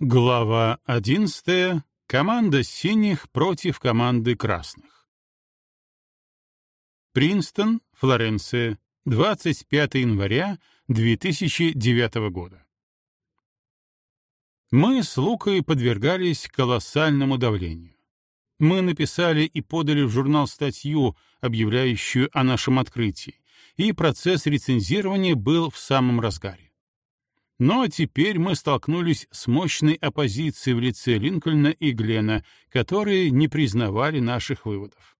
Глава 11. Команда синих против команды красных. Принстон, Флоренция, 25 января 2009 года. Мы с Лукой подвергались колоссальному давлению. Мы написали и подали в журнал статью, объявляющую о нашем открытии, и процесс рецензирования был в самом разгаре. Но теперь мы столкнулись с мощной оппозицией в лице Линкольна и Глена, которые не признавали наших выводов.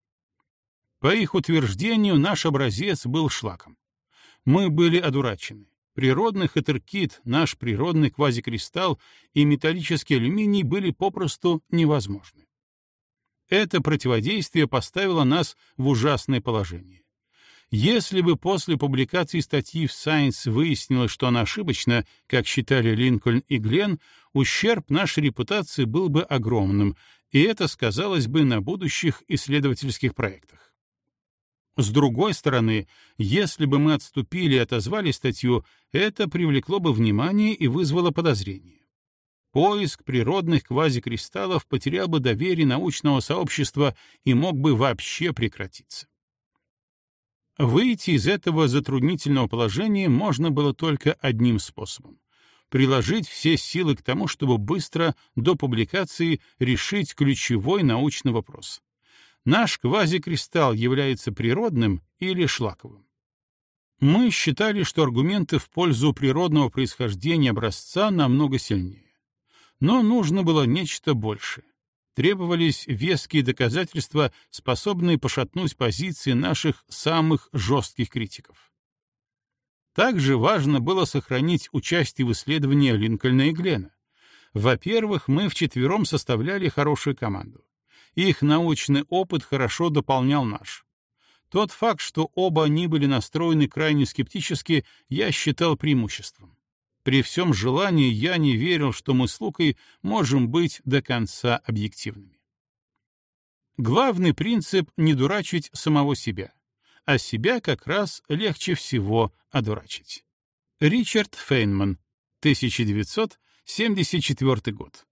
По их утверждению, наш образец был шлаком. Мы были одурачены. Природный хатеркит, наш природный квазикристалл и металлический алюминий были попросту невозможны. Это противодействие поставило нас в ужасное положение. Если бы после публикации статьи в Science выяснилось, что она ошибочна, как считали Линкольн и Глен, ущерб нашей репутации был бы огромным, и это сказалось бы на будущих исследовательских проектах. С другой стороны, если бы мы отступили и отозвали статью, это привлекло бы внимание и вызвало подозрение. Поиск природных квазикристаллов потерял бы доверие научного сообщества и мог бы вообще прекратиться. Выйти из этого затруднительного положения можно было только одним способом — приложить все силы к тому, чтобы быстро до публикации решить ключевой научный вопрос. Наш квазикристалл является природным или шлаковым? Мы считали, что аргументы в пользу природного происхождения образца намного сильнее. Но нужно было нечто большее требовались веские доказательства, способные пошатнуть позиции наших самых жестких критиков. Также важно было сохранить участие в исследовании Линкольна и Глена. Во-первых, мы вчетвером составляли хорошую команду. Их научный опыт хорошо дополнял наш. Тот факт, что оба они были настроены крайне скептически, я считал преимуществом. При всем желании я не верил, что мы с Лукой можем быть до конца объективными. Главный принцип — не дурачить самого себя, а себя как раз легче всего одурачить. Ричард Фейнман, 1974 год.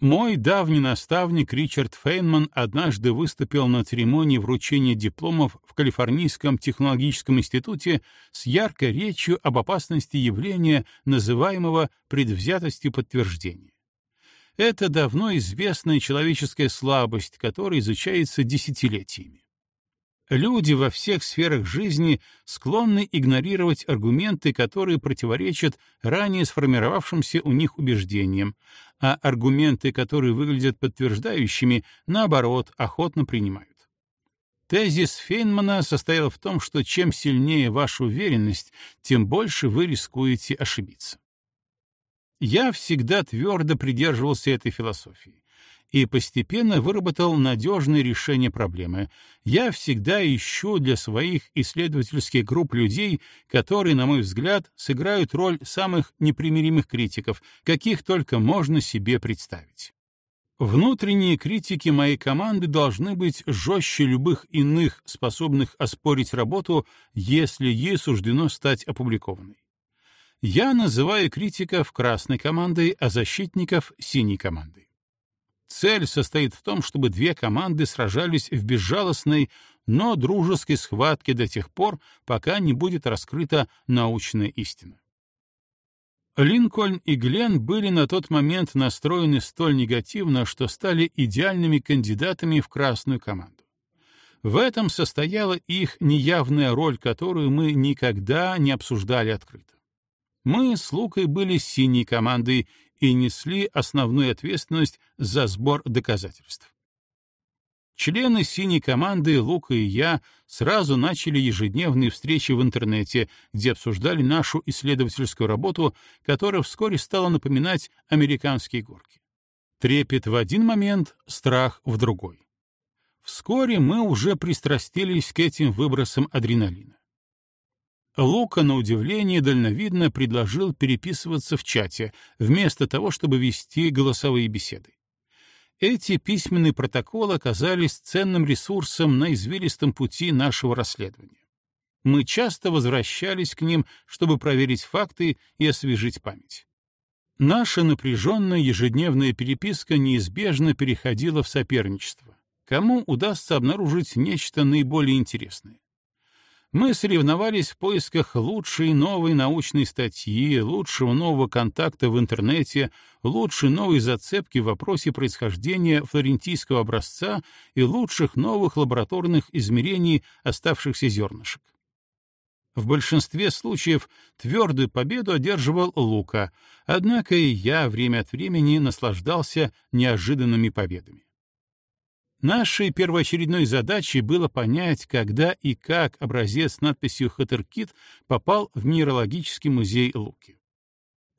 Мой давний наставник Ричард Фейнман однажды выступил на церемонии вручения дипломов в Калифорнийском технологическом институте с яркой речью об опасности явления, называемого предвзятостью подтверждения. Это давно известная человеческая слабость, которая изучается десятилетиями. Люди во всех сферах жизни склонны игнорировать аргументы, которые противоречат ранее сформировавшимся у них убеждениям, а аргументы, которые выглядят подтверждающими, наоборот, охотно принимают. Тезис Фейнмана состоял в том, что чем сильнее ваша уверенность, тем больше вы рискуете ошибиться. Я всегда твердо придерживался этой философии и постепенно выработал надежное решение проблемы. Я всегда ищу для своих исследовательских групп людей, которые, на мой взгляд, сыграют роль самых непримиримых критиков, каких только можно себе представить. Внутренние критики моей команды должны быть жестче любых иных, способных оспорить работу, если ей суждено стать опубликованной. Я называю критиков красной командой, а защитников — синей командой. Цель состоит в том, чтобы две команды сражались в безжалостной, но дружеской схватке до тех пор, пока не будет раскрыта научная истина. Линкольн и Глен были на тот момент настроены столь негативно, что стали идеальными кандидатами в красную команду. В этом состояла их неявная роль, которую мы никогда не обсуждали открыто. Мы с Лукой были синей командой и несли основную ответственность за сбор доказательств. Члены синей команды Лука и я сразу начали ежедневные встречи в интернете, где обсуждали нашу исследовательскую работу, которая вскоре стала напоминать американские горки. Трепет в один момент, страх в другой. Вскоре мы уже пристрастились к этим выбросам адреналина. Лука, на удивление, дальновидно предложил переписываться в чате, вместо того, чтобы вести голосовые беседы. Эти письменные протоколы оказались ценным ресурсом на извилистом пути нашего расследования. Мы часто возвращались к ним, чтобы проверить факты и освежить память. Наша напряженная ежедневная переписка неизбежно переходила в соперничество. Кому удастся обнаружить нечто наиболее интересное? Мы соревновались в поисках лучшей новой научной статьи, лучшего нового контакта в интернете, лучшей новой зацепки в вопросе происхождения флорентийского образца и лучших новых лабораторных измерений оставшихся зернышек. В большинстве случаев твердую победу одерживал Лука, однако и я время от времени наслаждался неожиданными победами. Нашей первоочередной задачей было понять, когда и как образец с надписью «Хаттеркит» попал в Минералогический музей Луки.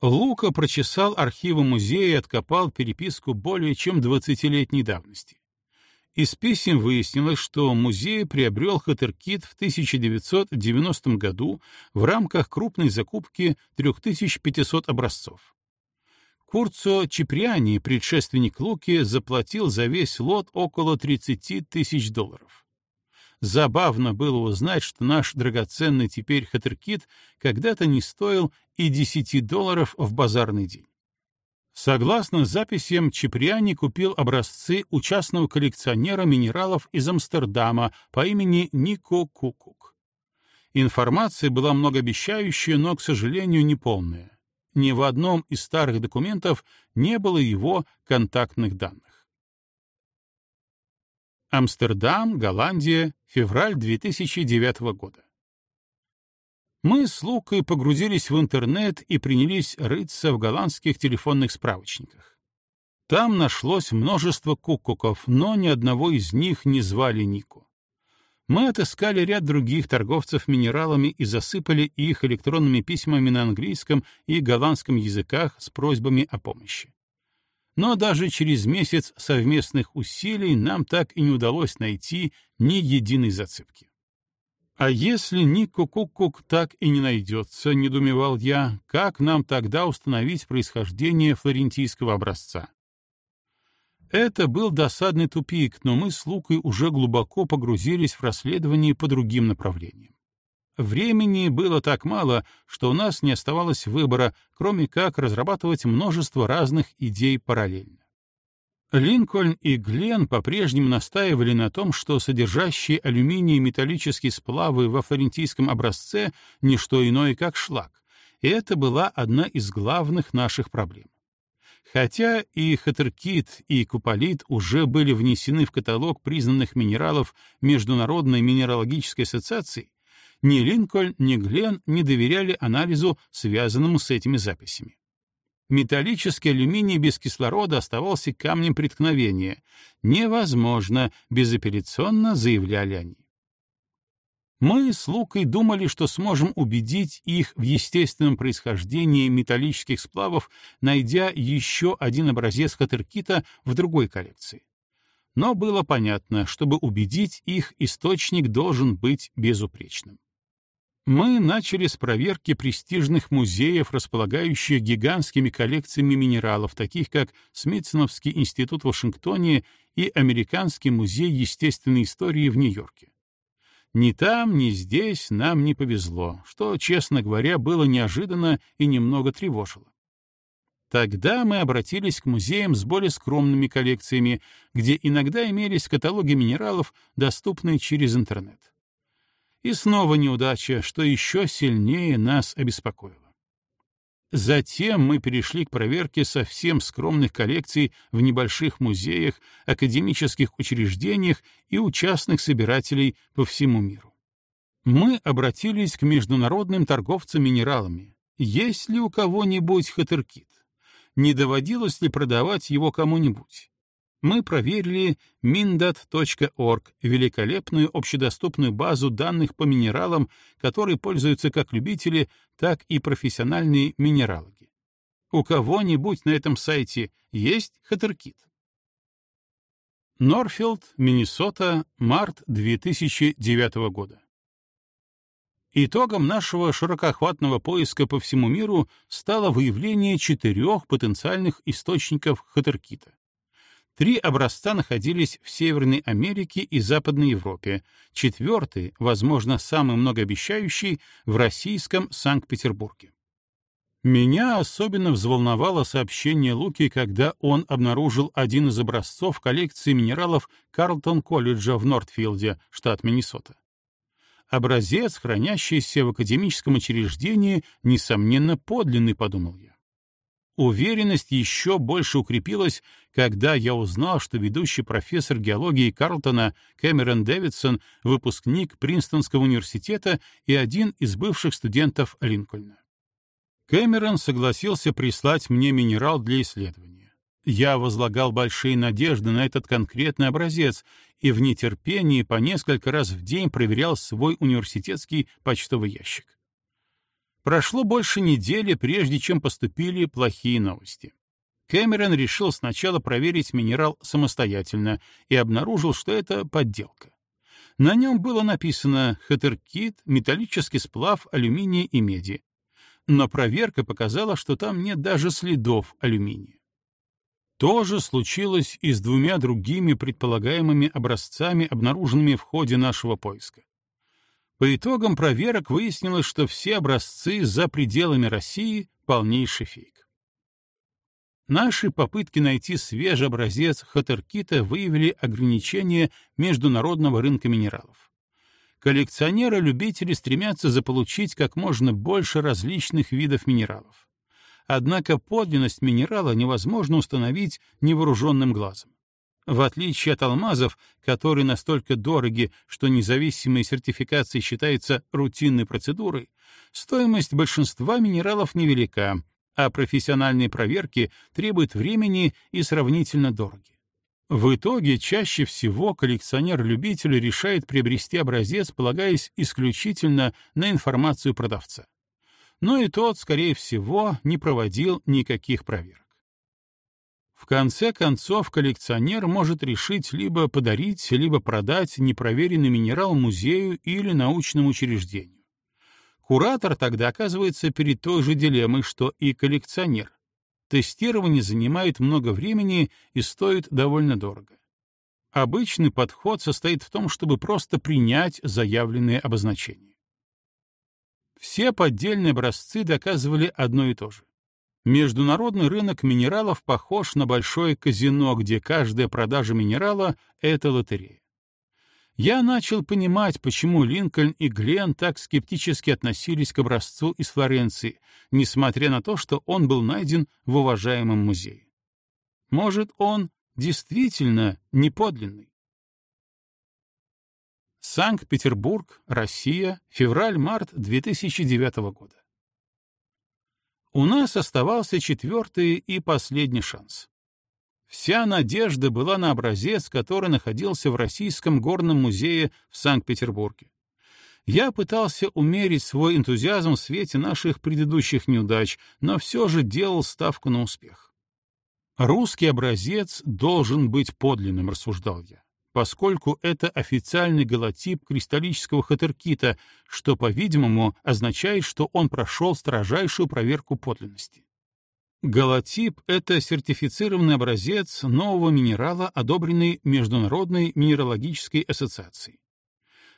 Лука прочесал архивы музея и откопал переписку более чем 20-летней давности. Из писем выяснилось, что музей приобрел Хаттеркит в 1990 году в рамках крупной закупки 3500 образцов. Курцо Чиприани, предшественник Луки, заплатил за весь лот около 30 тысяч долларов. Забавно было узнать, что наш драгоценный теперь Хаттеркит когда-то не стоил и 10 долларов в базарный день. Согласно записям, Чиприани купил образцы у частного коллекционера минералов из Амстердама по имени Нико Кукук. Информация была многообещающая, но, к сожалению, неполная ни в одном из старых документов не было его контактных данных. Амстердам, Голландия, февраль 2009 года. Мы с Лукой погрузились в интернет и принялись рыться в голландских телефонных справочниках. Там нашлось множество кукуков, но ни одного из них не звали Нику мы отыскали ряд других торговцев минералами и засыпали их электронными письмами на английском и голландском языках с просьбами о помощи. Но даже через месяц совместных усилий нам так и не удалось найти ни единой зацепки. А если ни Кукукук так и не найдется, недумевал я, как нам тогда установить происхождение флорентийского образца? Это был досадный тупик, но мы с Лукой уже глубоко погрузились в расследование по другим направлениям. Времени было так мало, что у нас не оставалось выбора, кроме как разрабатывать множество разных идей параллельно. Линкольн и Глен по-прежнему настаивали на том, что содержащие алюминий металлические сплавы во флорентийском образце — не что иное, как шлак, и это была одна из главных наших проблем. Хотя и хатеркит, и куполит уже были внесены в каталог признанных минералов Международной минералогической ассоциации, ни Линкольн, ни Глен не доверяли анализу, связанному с этими записями. Металлический алюминий без кислорода оставался камнем преткновения. Невозможно, безапелляционно заявляли они. Мы с Лукой думали, что сможем убедить их в естественном происхождении металлических сплавов, найдя еще один образец хатеркита в другой коллекции. Но было понятно, чтобы убедить их, источник должен быть безупречным. Мы начали с проверки престижных музеев, располагающих гигантскими коллекциями минералов, таких как Смитсоновский институт в Вашингтоне и Американский музей естественной истории в Нью-Йорке. Ни там, ни здесь нам не повезло, что, честно говоря, было неожиданно и немного тревожило. Тогда мы обратились к музеям с более скромными коллекциями, где иногда имелись каталоги минералов, доступные через интернет. И снова неудача, что еще сильнее нас обеспокоило. Затем мы перешли к проверке совсем скромных коллекций в небольших музеях, академических учреждениях и у частных собирателей по всему миру. Мы обратились к международным торговцам минералами. Есть ли у кого-нибудь хатеркит? Не доводилось ли продавать его кому-нибудь? Мы проверили mindat.org, великолепную общедоступную базу данных по минералам, которой пользуются как любители, так и профессиональные минералоги. У кого-нибудь на этом сайте есть Хаттеркит? Норфилд, Миннесота, март 2009 года. Итогом нашего широкоохватного поиска по всему миру стало выявление четырех потенциальных источников хаттеркита. Три образца находились в Северной Америке и Западной Европе, четвертый, возможно, самый многообещающий, в российском Санкт-Петербурге. Меня особенно взволновало сообщение Луки, когда он обнаружил один из образцов коллекции минералов Карлтон-колледжа в Нортфилде, штат Миннесота. Образец, хранящийся в академическом учреждении, несомненно, подлинный, подумал я. Уверенность еще больше укрепилась, когда я узнал, что ведущий профессор геологии Карлтона Кэмерон Дэвидсон — выпускник Принстонского университета и один из бывших студентов Линкольна. Кэмерон согласился прислать мне минерал для исследования. Я возлагал большие надежды на этот конкретный образец и в нетерпении по несколько раз в день проверял свой университетский почтовый ящик. Прошло больше недели, прежде чем поступили плохие новости. Кэмерон решил сначала проверить минерал самостоятельно и обнаружил, что это подделка. На нем было написано «Хатеркит», металлический сплав алюминия и меди, но проверка показала, что там нет даже следов алюминия. То же случилось и с двумя другими предполагаемыми образцами, обнаруженными в ходе нашего поиска. По итогам проверок выяснилось, что все образцы за пределами России — полнейший фейк. Наши попытки найти свежий образец хатеркита выявили ограничения международного рынка минералов. Коллекционеры-любители стремятся заполучить как можно больше различных видов минералов. Однако подлинность минерала невозможно установить невооруженным глазом. В отличие от алмазов, которые настолько дороги, что независимая сертификация считается рутинной процедурой, стоимость большинства минералов невелика, а профессиональные проверки требуют времени и сравнительно дороги. В итоге чаще всего коллекционер-любитель решает приобрести образец, полагаясь исключительно на информацию продавца. Но и тот, скорее всего, не проводил никаких проверок. В конце концов, коллекционер может решить либо подарить, либо продать непроверенный минерал музею или научному учреждению. Куратор тогда оказывается перед той же дилеммой, что и коллекционер, Тестирование занимает много времени и стоит довольно дорого. Обычный подход состоит в том, чтобы просто принять заявленные обозначения. Все поддельные образцы доказывали одно и то же. Международный рынок минералов похож на большое казино, где каждая продажа минерала — это лотерея я начал понимать, почему Линкольн и Глен так скептически относились к образцу из Флоренции, несмотря на то, что он был найден в уважаемом музее. Может, он действительно неподлинный? Санкт-Петербург, Россия, февраль-март 2009 года. У нас оставался четвертый и последний шанс. Вся надежда была на образец, который находился в Российском горном музее в Санкт-Петербурге. Я пытался умерить свой энтузиазм в свете наших предыдущих неудач, но все же делал ставку на успех. «Русский образец должен быть подлинным», — рассуждал я, поскольку это официальный голотип кристаллического хатеркита, что, по-видимому, означает, что он прошел строжайшую проверку подлинности. Галотип — это сертифицированный образец нового минерала, одобренный Международной минералогической ассоциацией.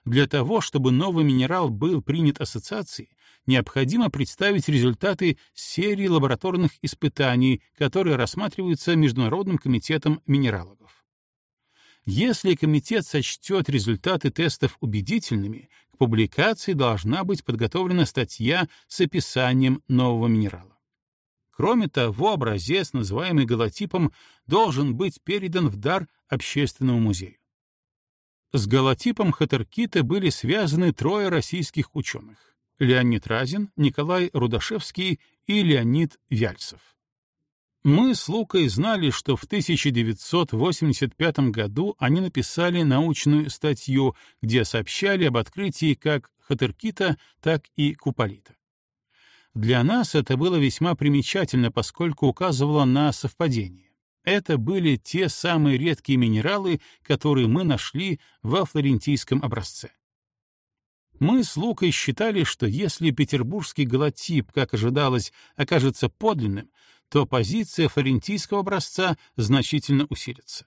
Для того, чтобы новый минерал был принят ассоциацией, необходимо представить результаты серии лабораторных испытаний, которые рассматриваются Международным комитетом минералогов. Если комитет сочтет результаты тестов убедительными, к публикации должна быть подготовлена статья с описанием нового минерала. Кроме того, образец, называемый голотипом, должен быть передан в дар общественному музею. С голотипом Хатеркита были связаны трое российских ученых — Леонид Разин, Николай Рудашевский и Леонид Вяльцев. Мы с Лукой знали, что в 1985 году они написали научную статью, где сообщали об открытии как Хатеркита, так и Куполита. Для нас это было весьма примечательно, поскольку указывало на совпадение. Это были те самые редкие минералы, которые мы нашли во флорентийском образце. Мы с Лукой считали, что если петербургский голотип, как ожидалось, окажется подлинным, то позиция флорентийского образца значительно усилится.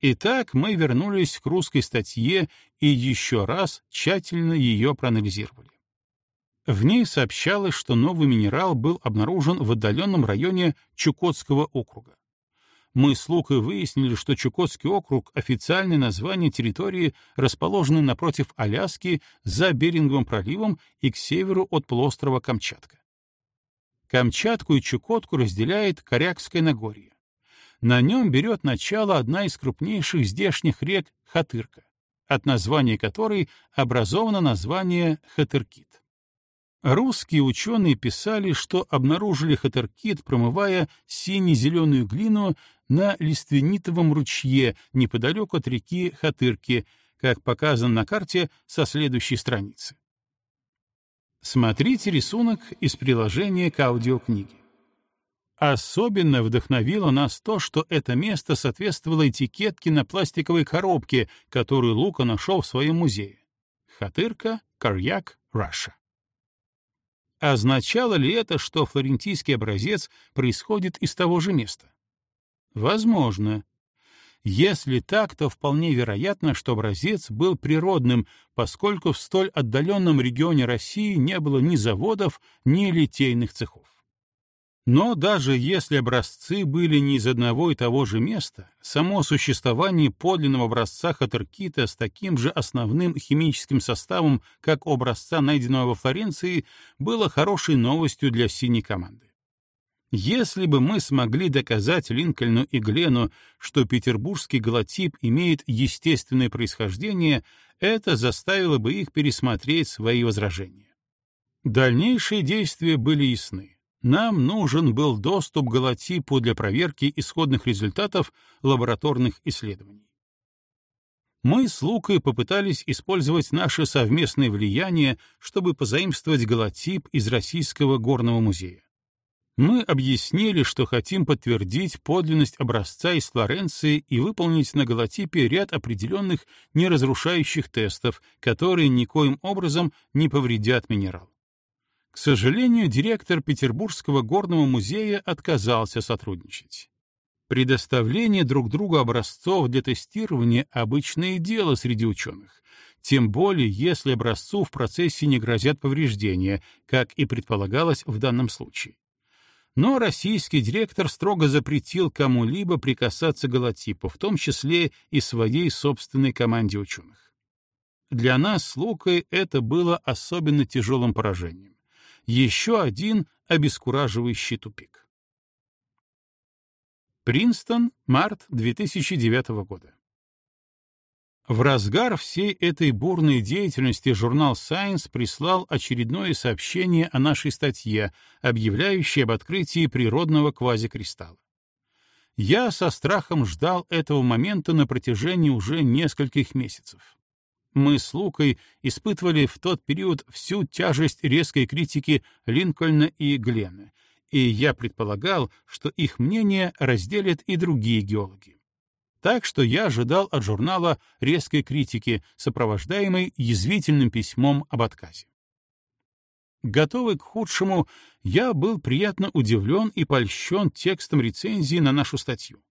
Итак, мы вернулись к русской статье и еще раз тщательно ее проанализировали. В ней сообщалось, что новый минерал был обнаружен в отдаленном районе Чукотского округа. Мы с Лукой выяснили, что Чукотский округ — официальное название территории, расположенной напротив Аляски, за Беринговым проливом и к северу от полуострова Камчатка. Камчатку и Чукотку разделяет Корякское Нагорье. На нем берет начало одна из крупнейших здешних рек Хатырка, от названия которой образовано название Хатыркит. Русские ученые писали, что обнаружили хатыркит, промывая сине-зеленую глину на лиственнитовом ручье неподалеку от реки Хатырки, как показано на карте со следующей страницы. Смотрите рисунок из приложения к аудиокниге. Особенно вдохновило нас то, что это место соответствовало этикетке на пластиковой коробке, которую Лука нашел в своем музее. Хатырка, Карьяк, Раша. Означало ли это, что флорентийский образец происходит из того же места? Возможно. Если так, то вполне вероятно, что образец был природным, поскольку в столь отдаленном регионе России не было ни заводов, ни литейных цехов. Но даже если образцы были не из одного и того же места, само существование подлинного образца хатеркита с таким же основным химическим составом, как образца, найденного во Флоренции, было хорошей новостью для синей команды. Если бы мы смогли доказать Линкольну и Глену, что петербургский галатип имеет естественное происхождение, это заставило бы их пересмотреть свои возражения. Дальнейшие действия были ясны. Нам нужен был доступ к галатипу для проверки исходных результатов лабораторных исследований. Мы с Лукой попытались использовать наше совместное влияние, чтобы позаимствовать галатип из Российского горного музея. Мы объяснили, что хотим подтвердить подлинность образца из Флоренции и выполнить на голотипе ряд определенных неразрушающих тестов, которые никоим образом не повредят минерал. К сожалению, директор Петербургского горного музея отказался сотрудничать. Предоставление друг другу образцов для тестирования — обычное дело среди ученых, тем более если образцу в процессе не грозят повреждения, как и предполагалось в данном случае но российский директор строго запретил кому-либо прикасаться к голотипу, в том числе и своей собственной команде ученых. Для нас с Лукой это было особенно тяжелым поражением. Еще один обескураживающий тупик. Принстон, март 2009 года. В разгар всей этой бурной деятельности журнал Science прислал очередное сообщение о нашей статье, объявляющей об открытии природного квазикристалла. Я со страхом ждал этого момента на протяжении уже нескольких месяцев. Мы с Лукой испытывали в тот период всю тяжесть резкой критики Линкольна и Глена, и я предполагал, что их мнение разделят и другие геологи. Так что я ожидал от журнала резкой критики, сопровождаемой язвительным письмом об отказе. Готовый к худшему, я был приятно удивлен и польщен текстом рецензии на нашу статью.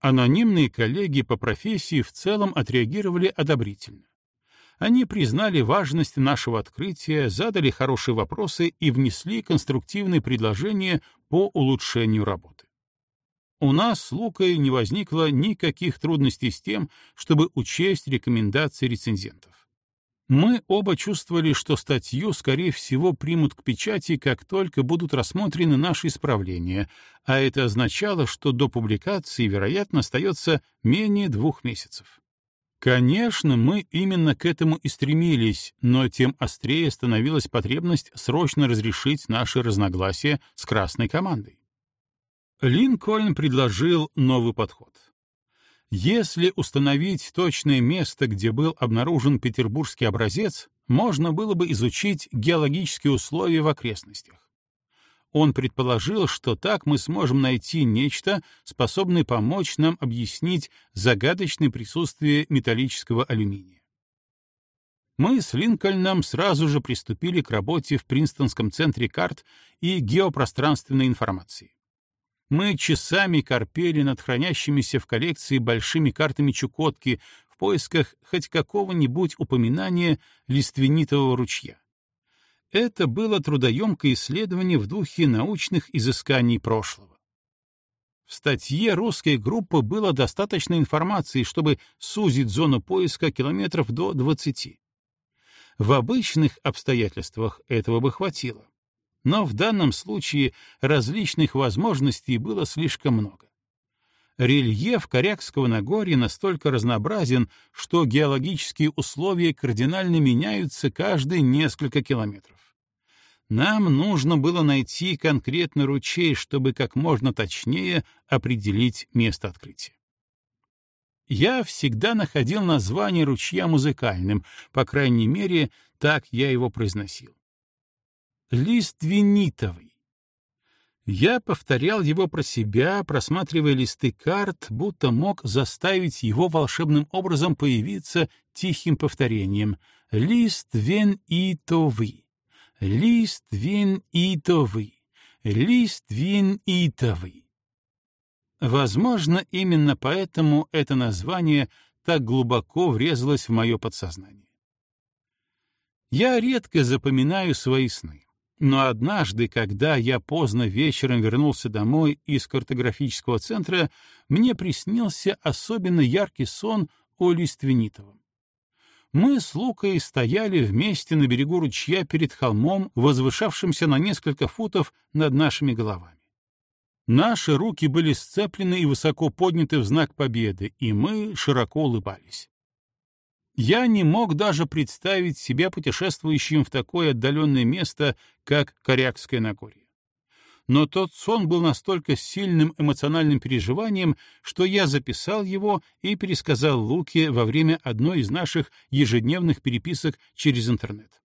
Анонимные коллеги по профессии в целом отреагировали одобрительно. Они признали важность нашего открытия, задали хорошие вопросы и внесли конструктивные предложения по улучшению работы. У нас с Лукой не возникло никаких трудностей с тем, чтобы учесть рекомендации рецензентов. Мы оба чувствовали, что статью, скорее всего, примут к печати, как только будут рассмотрены наши исправления, а это означало, что до публикации, вероятно, остается менее двух месяцев. Конечно, мы именно к этому и стремились, но тем острее становилась потребность срочно разрешить наши разногласия с красной командой. Линкольн предложил новый подход. Если установить точное место, где был обнаружен петербургский образец, можно было бы изучить геологические условия в окрестностях. Он предположил, что так мы сможем найти нечто, способное помочь нам объяснить загадочное присутствие металлического алюминия. Мы с Линкольном сразу же приступили к работе в Принстонском центре карт и геопространственной информации. Мы часами корпели над хранящимися в коллекции большими картами Чукотки в поисках хоть какого-нибудь упоминания лиственнитого ручья. Это было трудоемкое исследование в духе научных изысканий прошлого. В статье русской группы было достаточно информации, чтобы сузить зону поиска километров до 20. В обычных обстоятельствах этого бы хватило. Но в данном случае различных возможностей было слишком много. Рельеф Корякского Нагорья настолько разнообразен, что геологические условия кардинально меняются каждые несколько километров. Нам нужно было найти конкретный ручей, чтобы как можно точнее определить место открытия. Я всегда находил название ручья музыкальным, по крайней мере, так я его произносил. Лиственнитовый. Я повторял его про себя, просматривая листы карт, будто мог заставить его волшебным образом появиться тихим повторением «Лиственитовый». Листвин итовый, листвин итовый. Возможно, именно поэтому это название так глубоко врезалось в мое подсознание. Я редко запоминаю свои сны, но однажды, когда я поздно вечером вернулся домой из картографического центра, мне приснился особенно яркий сон о Лиственитовом мы с Лукой стояли вместе на берегу ручья перед холмом, возвышавшимся на несколько футов над нашими головами. Наши руки были сцеплены и высоко подняты в знак победы, и мы широко улыбались. Я не мог даже представить себя путешествующим в такое отдаленное место, как Корякское Нагорье но тот сон был настолько сильным эмоциональным переживанием, что я записал его и пересказал Луке во время одной из наших ежедневных переписок через интернет.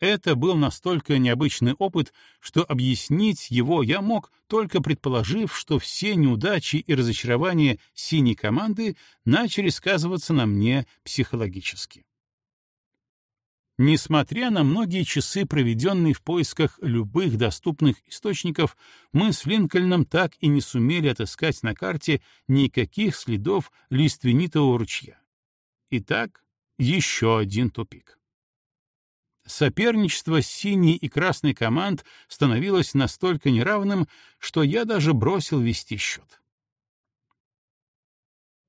Это был настолько необычный опыт, что объяснить его я мог, только предположив, что все неудачи и разочарования синей команды начали сказываться на мне психологически. Несмотря на многие часы, проведенные в поисках любых доступных источников, мы с Линкольном так и не сумели отыскать на карте никаких следов лиственнитого ручья. Итак, еще один тупик. Соперничество синей и красной команд становилось настолько неравным, что я даже бросил вести счет.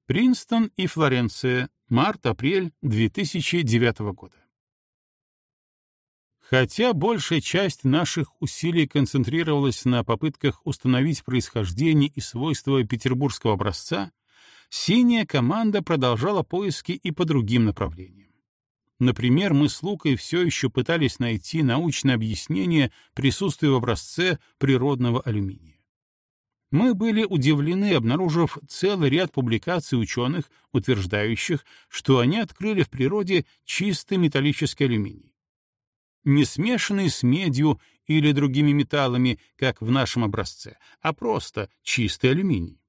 Принстон и Флоренция. Март-апрель 2009 года. Хотя большая часть наших усилий концентрировалась на попытках установить происхождение и свойства петербургского образца, синяя команда продолжала поиски и по другим направлениям. Например, мы с Лукой все еще пытались найти научное объяснение присутствия в образце природного алюминия. Мы были удивлены, обнаружив целый ряд публикаций ученых, утверждающих, что они открыли в природе чистый металлический алюминий не смешанный с медью или другими металлами, как в нашем образце, а просто чистый алюминий.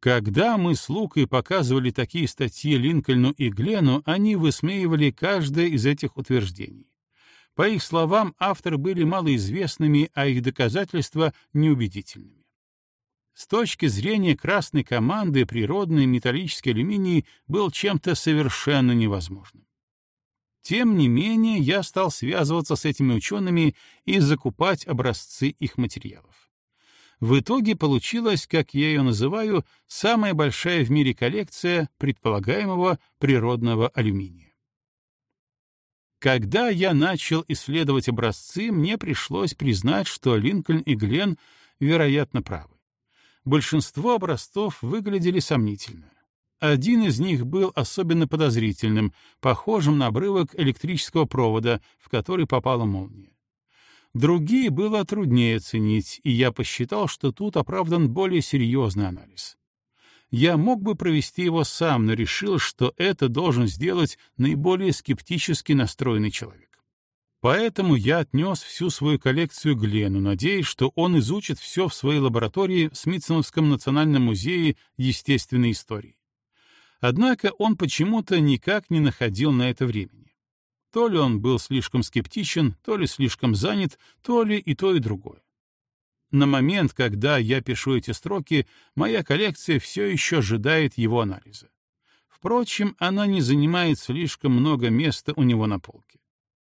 Когда мы с Лукой показывали такие статьи Линкольну и Глену, они высмеивали каждое из этих утверждений. По их словам, авторы были малоизвестными, а их доказательства — неубедительными. С точки зрения красной команды природный металлический алюминий был чем-то совершенно невозможным. Тем не менее, я стал связываться с этими учеными и закупать образцы их материалов. В итоге получилась, как я ее называю, самая большая в мире коллекция предполагаемого природного алюминия. Когда я начал исследовать образцы, мне пришлось признать, что Линкольн и Глен, вероятно, правы. Большинство образцов выглядели сомнительно. Один из них был особенно подозрительным, похожим на обрывок электрического провода, в который попала молния. Другие было труднее оценить, и я посчитал, что тут оправдан более серьезный анализ. Я мог бы провести его сам, но решил, что это должен сделать наиболее скептически настроенный человек. Поэтому я отнес всю свою коллекцию Глену, надеясь, что он изучит все в своей лаборатории в Смитсоновском национальном музее естественной истории. Однако он почему-то никак не находил на это времени. То ли он был слишком скептичен, то ли слишком занят, то ли и то, и другое. На момент, когда я пишу эти строки, моя коллекция все еще ожидает его анализа. Впрочем, она не занимает слишком много места у него на полке.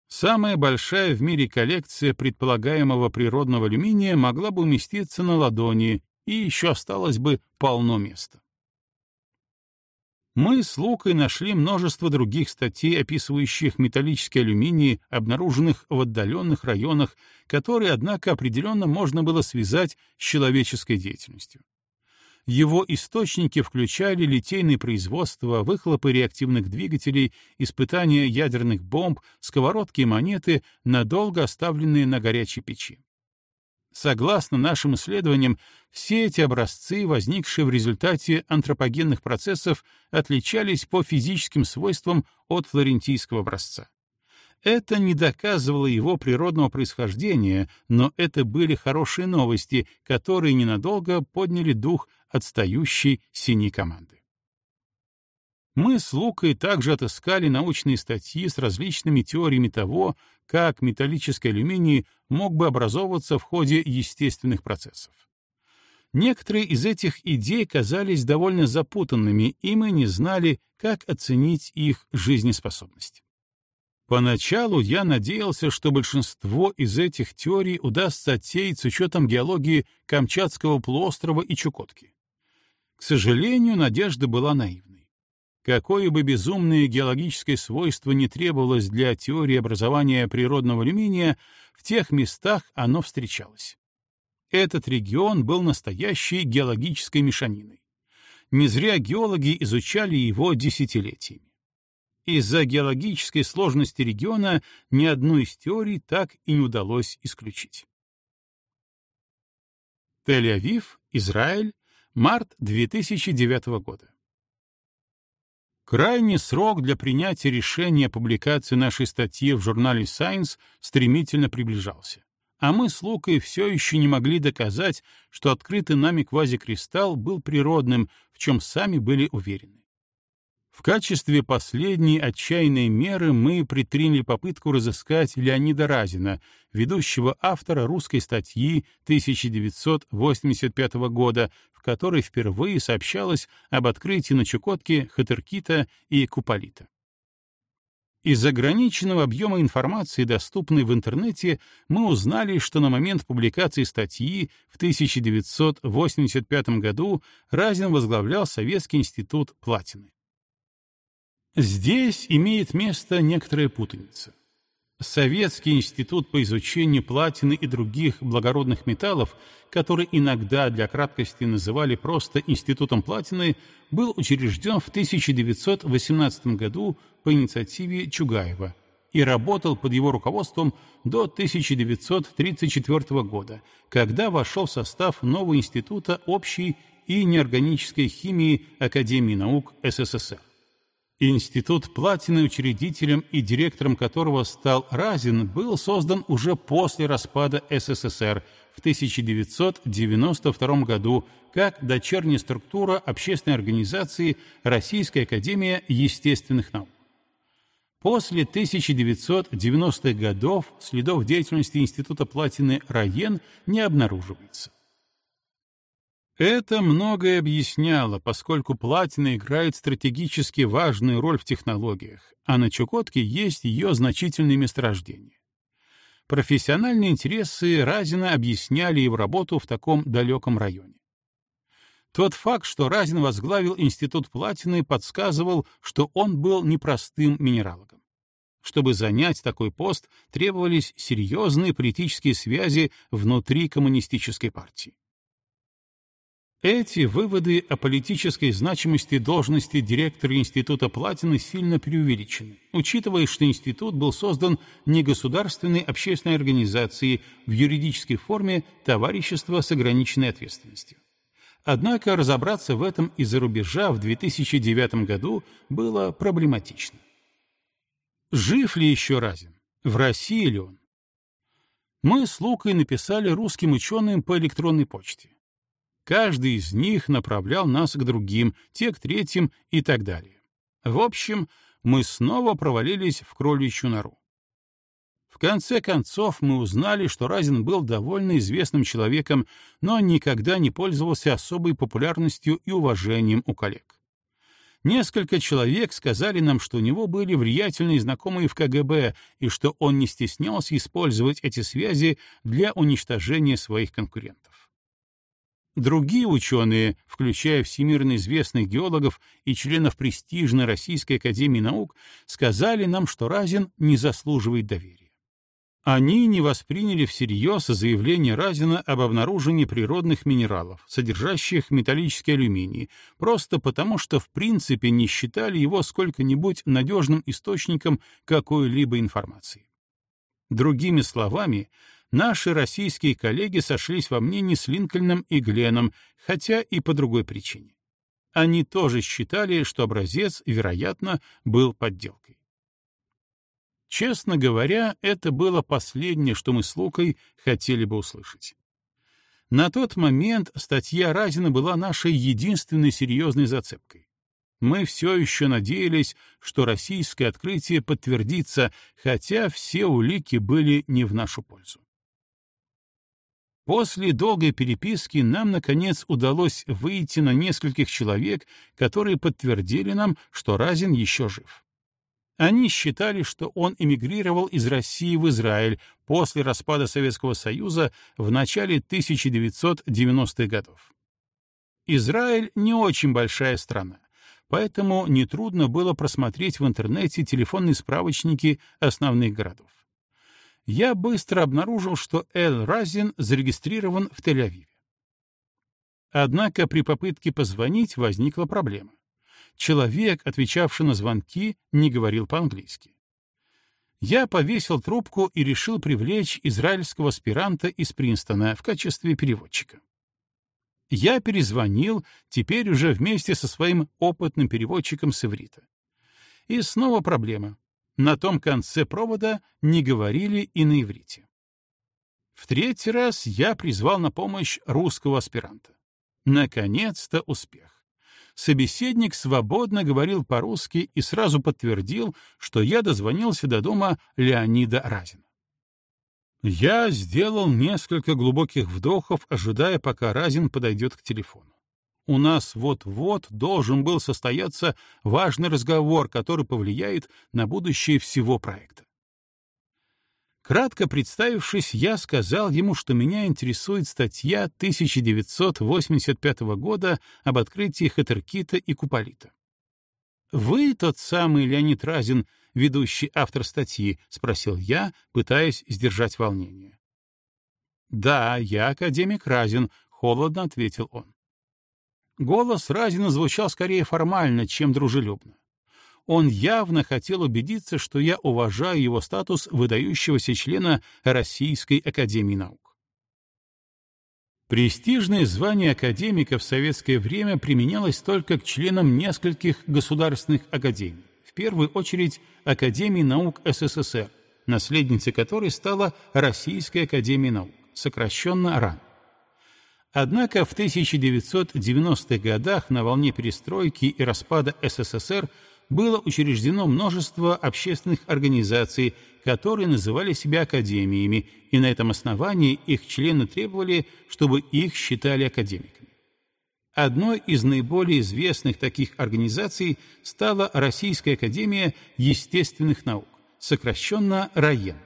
Самая большая в мире коллекция предполагаемого природного алюминия могла бы уместиться на ладони, и еще осталось бы полно места. Мы с Лукой нашли множество других статей, описывающих металлический алюминий, обнаруженных в отдаленных районах, которые, однако, определенно можно было связать с человеческой деятельностью. Его источники включали литейное производство, выхлопы реактивных двигателей, испытания ядерных бомб, сковородки и монеты, надолго оставленные на горячей печи. Согласно нашим исследованиям, все эти образцы, возникшие в результате антропогенных процессов, отличались по физическим свойствам от флорентийского образца. Это не доказывало его природного происхождения, но это были хорошие новости, которые ненадолго подняли дух отстающей синей команды. Мы с Лукой также отыскали научные статьи с различными теориями того, как металлический алюминий мог бы образовываться в ходе естественных процессов. Некоторые из этих идей казались довольно запутанными, и мы не знали, как оценить их жизнеспособность. Поначалу я надеялся, что большинство из этих теорий удастся отсеять с учетом геологии Камчатского полуострова и Чукотки. К сожалению, надежда была наивной. Какое бы безумное геологическое свойство не требовалось для теории образования природного алюминия, в тех местах оно встречалось. Этот регион был настоящей геологической мешаниной. Не зря геологи изучали его десятилетиями. Из-за геологической сложности региона ни одну из теорий так и не удалось исключить. Тель-Авив, Израиль, март 2009 года. Крайний срок для принятия решения о публикации нашей статьи в журнале Science стремительно приближался, а мы с Лукой все еще не могли доказать, что открытый нами квазикристалл был природным, в чем сами были уверены. В качестве последней отчаянной меры мы предприняли попытку разыскать Леонида Разина, ведущего автора русской статьи 1985 года, в которой впервые сообщалось об открытии на Чукотке хатыркита и куполита. Из ограниченного объема информации, доступной в интернете, мы узнали, что на момент публикации статьи в 1985 году Разин возглавлял Советский институт Платины. Здесь имеет место некоторая путаница. Советский институт по изучению платины и других благородных металлов, который иногда для краткости называли просто Институтом платины, был учрежден в 1918 году по инициативе Чугаева и работал под его руководством до 1934 года, когда вошел в состав нового Института общей и неорганической химии Академии наук СССР. Институт Платины, учредителем и директором которого стал Разин, был создан уже после распада СССР в 1992 году как дочерняя структура общественной организации Российская академия естественных наук. После 1990-х годов следов деятельности Института Платины Раен не обнаруживается. Это многое объясняло, поскольку платина играет стратегически важную роль в технологиях, а на Чукотке есть ее значительные месторождения. Профессиональные интересы Разина объясняли его работу в таком далеком районе. Тот факт, что Разин возглавил Институт платины, подсказывал, что он был непростым минералогом. Чтобы занять такой пост, требовались серьезные политические связи внутри коммунистической партии. Эти выводы о политической значимости должности директора Института Платины сильно преувеличены, учитывая, что институт был создан негосударственной общественной организацией в юридической форме товарищества с ограниченной ответственностью. Однако разобраться в этом из-за рубежа в 2009 году было проблематично. Жив ли еще Разин? В России ли он? Мы с Лукой написали русским ученым по электронной почте. Каждый из них направлял нас к другим, те к третьим и так далее. В общем, мы снова провалились в кроличью нору. В конце концов мы узнали, что Разин был довольно известным человеком, но никогда не пользовался особой популярностью и уважением у коллег. Несколько человек сказали нам, что у него были влиятельные знакомые в КГБ и что он не стеснялся использовать эти связи для уничтожения своих конкурентов. Другие ученые, включая всемирно известных геологов и членов престижной Российской академии наук, сказали нам, что Разин не заслуживает доверия. Они не восприняли всерьез заявление Разина об обнаружении природных минералов, содержащих металлический алюминий, просто потому что в принципе не считали его сколько-нибудь надежным источником какой-либо информации. Другими словами, наши российские коллеги сошлись во мнении с Линкольном и Гленном, хотя и по другой причине. Они тоже считали, что образец, вероятно, был подделкой. Честно говоря, это было последнее, что мы с Лукой хотели бы услышать. На тот момент статья Разина была нашей единственной серьезной зацепкой. Мы все еще надеялись, что российское открытие подтвердится, хотя все улики были не в нашу пользу. После долгой переписки нам, наконец, удалось выйти на нескольких человек, которые подтвердили нам, что Разин еще жив. Они считали, что он эмигрировал из России в Израиль после распада Советского Союза в начале 1990-х годов. Израиль не очень большая страна, поэтому нетрудно было просмотреть в интернете телефонные справочники основных городов. Я быстро обнаружил, что Эл Разин зарегистрирован в Тель-Авиве. Однако при попытке позвонить возникла проблема человек, отвечавший на звонки, не говорил по-английски. Я повесил трубку и решил привлечь израильского аспиранта из Принстона в качестве переводчика. Я перезвонил, теперь уже вместе со своим опытным переводчиком с иврита. И снова проблема. На том конце провода не говорили и на иврите. В третий раз я призвал на помощь русского аспиранта. Наконец-то успех собеседник свободно говорил по-русски и сразу подтвердил, что я дозвонился до дома Леонида Разина. Я сделал несколько глубоких вдохов, ожидая, пока Разин подойдет к телефону. У нас вот-вот должен был состояться важный разговор, который повлияет на будущее всего проекта. Кратко представившись, я сказал ему, что меня интересует статья 1985 года об открытии Хатеркита и Куполита. «Вы тот самый Леонид Разин, ведущий автор статьи?» — спросил я, пытаясь сдержать волнение. «Да, я академик Разин», — холодно ответил он. Голос Разина звучал скорее формально, чем дружелюбно он явно хотел убедиться, что я уважаю его статус выдающегося члена Российской Академии Наук. Престижное звание академика в советское время применялось только к членам нескольких государственных академий, в первую очередь Академии наук СССР, наследницей которой стала Российская Академия Наук, сокращенно РАН. Однако в 1990-х годах на волне перестройки и распада СССР было учреждено множество общественных организаций, которые называли себя академиями, и на этом основании их члены требовали, чтобы их считали академиками. Одной из наиболее известных таких организаций стала Российская академия естественных наук, сокращенно РАЕН.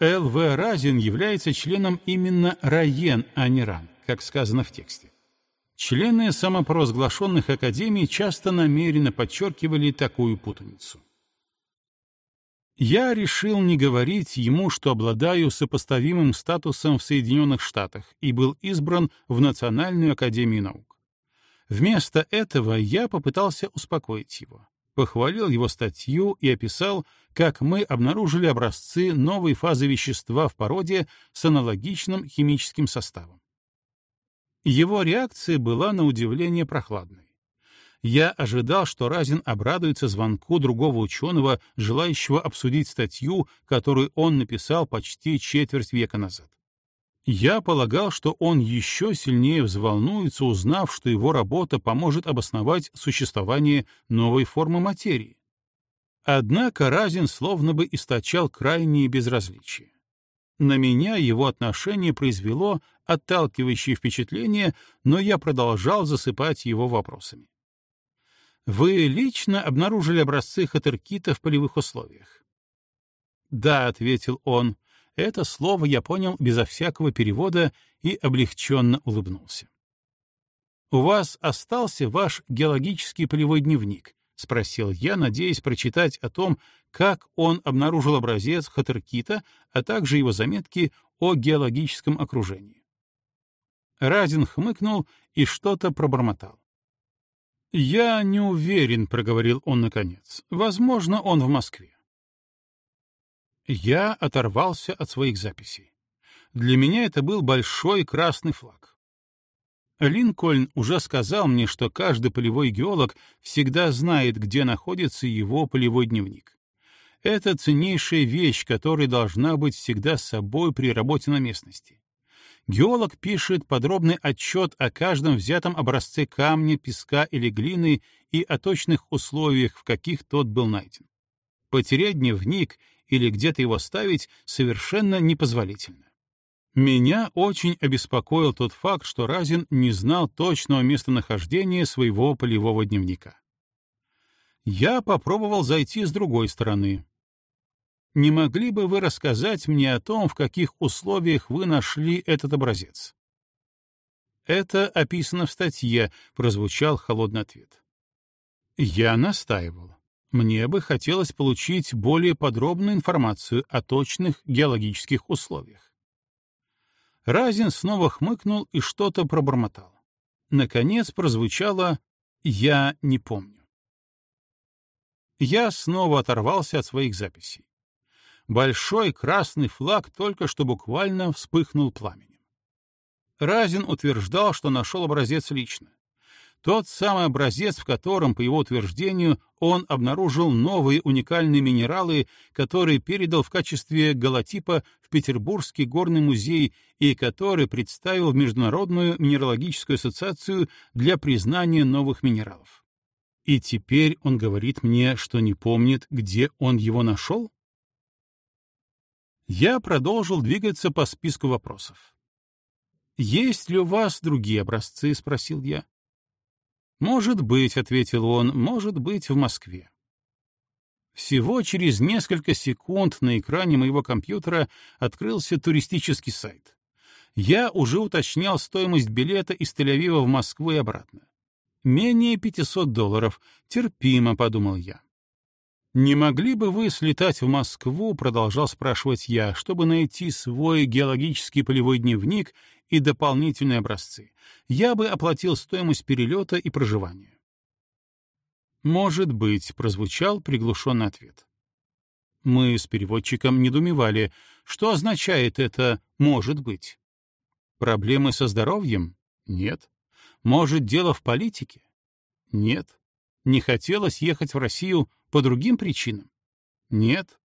Л.В. Разин является членом именно РАЕН, а не РАН, как сказано в тексте. Члены самопровозглашенных академий часто намеренно подчеркивали такую путаницу. Я решил не говорить ему, что обладаю сопоставимым статусом в Соединенных Штатах и был избран в Национальную академию наук. Вместо этого я попытался успокоить его, похвалил его статью и описал, как мы обнаружили образцы новой фазы вещества в породе с аналогичным химическим составом. Его реакция была на удивление прохладной. Я ожидал, что Разин обрадуется звонку другого ученого, желающего обсудить статью, которую он написал почти четверть века назад. Я полагал, что он еще сильнее взволнуется, узнав, что его работа поможет обосновать существование новой формы материи. Однако Разин словно бы источал крайнее безразличие. На меня его отношение произвело отталкивающее впечатление, но я продолжал засыпать его вопросами. Вы лично обнаружили образцы хатеркита в полевых условиях? Да, ответил он. Это слово я понял безо всякого перевода и облегченно улыбнулся. «У вас остался ваш геологический полевой дневник?» — спросил я, надеясь прочитать о том, как он обнаружил образец Хатеркита, а также его заметки о геологическом окружении. Разин хмыкнул и что-то пробормотал. «Я не уверен», — проговорил он наконец. «Возможно, он в Москве». Я оторвался от своих записей. Для меня это был большой красный флаг. Линкольн уже сказал мне, что каждый полевой геолог всегда знает, где находится его полевой дневник. Это ценнейшая вещь, которая должна быть всегда с собой при работе на местности. Геолог пишет подробный отчет о каждом взятом образце камня, песка или глины и о точных условиях, в каких тот был найден. Потерять дневник или где-то его ставить совершенно непозволительно. Меня очень обеспокоил тот факт, что Разин не знал точного местонахождения своего полевого дневника. Я попробовал зайти с другой стороны. Не могли бы вы рассказать мне о том, в каких условиях вы нашли этот образец? Это описано в статье, прозвучал холодный ответ. Я настаивал. Мне бы хотелось получить более подробную информацию о точных геологических условиях. Разин снова хмыкнул и что-то пробормотал. Наконец прозвучало «Я не помню». Я снова оторвался от своих записей. Большой красный флаг только что буквально вспыхнул пламенем. Разин утверждал, что нашел образец лично. Тот самый образец, в котором, по его утверждению, он обнаружил новые уникальные минералы, которые передал в качестве голотипа в Петербургский горный музей и который представил в Международную минералогическую ассоциацию для признания новых минералов. И теперь он говорит мне, что не помнит, где он его нашел? Я продолжил двигаться по списку вопросов. «Есть ли у вас другие образцы?» — спросил я. «Может быть», — ответил он, — «может быть, в Москве». Всего через несколько секунд на экране моего компьютера открылся туристический сайт. Я уже уточнял стоимость билета из Тель-Авива в Москву и обратно. Менее 500 долларов. Терпимо, подумал я. «Не могли бы вы слетать в Москву, — продолжал спрашивать я, — чтобы найти свой геологический полевой дневник и дополнительные образцы? Я бы оплатил стоимость перелета и проживания». «Может быть», — прозвучал приглушенный ответ. Мы с переводчиком недоумевали, что означает это «может быть». Проблемы со здоровьем? Нет. Может, дело в политике? Нет. Не хотелось ехать в Россию по другим причинам? Нет.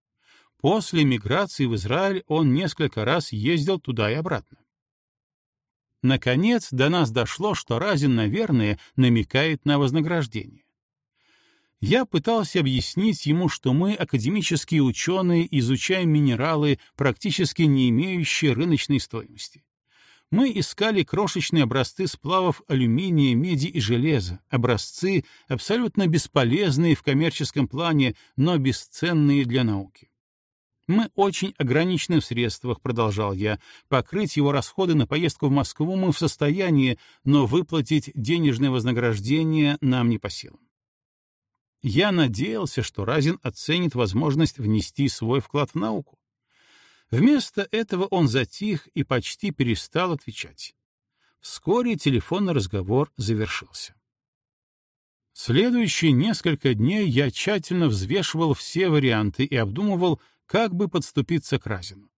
После миграции в Израиль он несколько раз ездил туда и обратно. Наконец, до нас дошло, что Разин, наверное, намекает на вознаграждение. Я пытался объяснить ему, что мы, академические ученые, изучаем минералы, практически не имеющие рыночной стоимости. Мы искали крошечные образцы сплавов алюминия, меди и железа, образцы, абсолютно бесполезные в коммерческом плане, но бесценные для науки. Мы очень ограничены в средствах, продолжал я. Покрыть его расходы на поездку в Москву мы в состоянии, но выплатить денежное вознаграждение нам не по силам. Я надеялся, что Разин оценит возможность внести свой вклад в науку. Вместо этого он затих и почти перестал отвечать. Вскоре телефонный разговор завершился. Следующие несколько дней я тщательно взвешивал все варианты и обдумывал, как бы подступиться к Разину.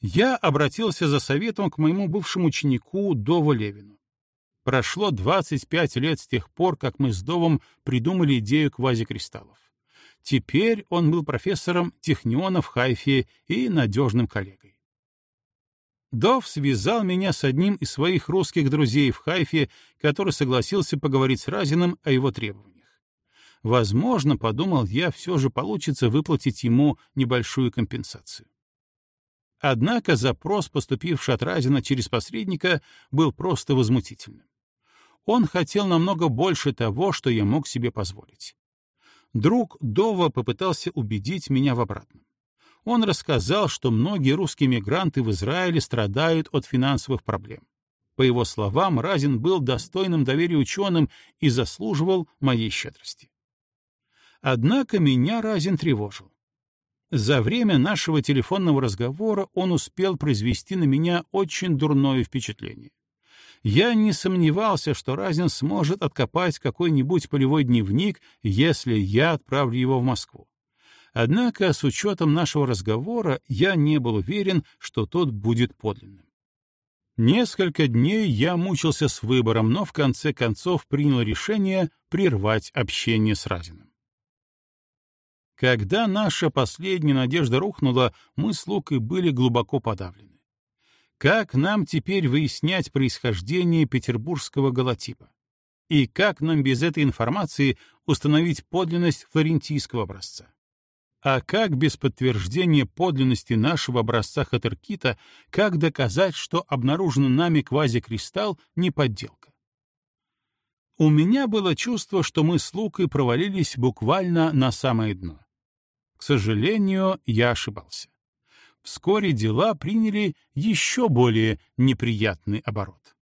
Я обратился за советом к моему бывшему ученику Дову Левину. Прошло 25 лет с тех пор, как мы с Довом придумали идею квазикристаллов. Теперь он был профессором Техниона в Хайфе и надежным коллегой. Дов связал меня с одним из своих русских друзей в Хайфе, который согласился поговорить с Разиным о его требованиях. Возможно, подумал я, все же получится выплатить ему небольшую компенсацию. Однако запрос, поступивший от Разина через посредника, был просто возмутительным. Он хотел намного больше того, что я мог себе позволить. Друг Дова попытался убедить меня в обратном. Он рассказал, что многие русские мигранты в Израиле страдают от финансовых проблем. По его словам, Разин был достойным доверия ученым и заслуживал моей щедрости. Однако меня Разин тревожил. За время нашего телефонного разговора он успел произвести на меня очень дурное впечатление. Я не сомневался, что Разин сможет откопать какой-нибудь полевой дневник, если я отправлю его в Москву. Однако, с учетом нашего разговора, я не был уверен, что тот будет подлинным. Несколько дней я мучился с выбором, но в конце концов принял решение прервать общение с Разиным. Когда наша последняя надежда рухнула, мы с Лукой были глубоко подавлены. Как нам теперь выяснять происхождение петербургского голотипа? И как нам без этой информации установить подлинность флорентийского образца? А как без подтверждения подлинности нашего образца Хатеркита, как доказать, что обнаруженный нами квазикристалл не подделка? У меня было чувство, что мы с Лукой провалились буквально на самое дно. К сожалению, я ошибался вскоре дела приняли еще более неприятный оборот.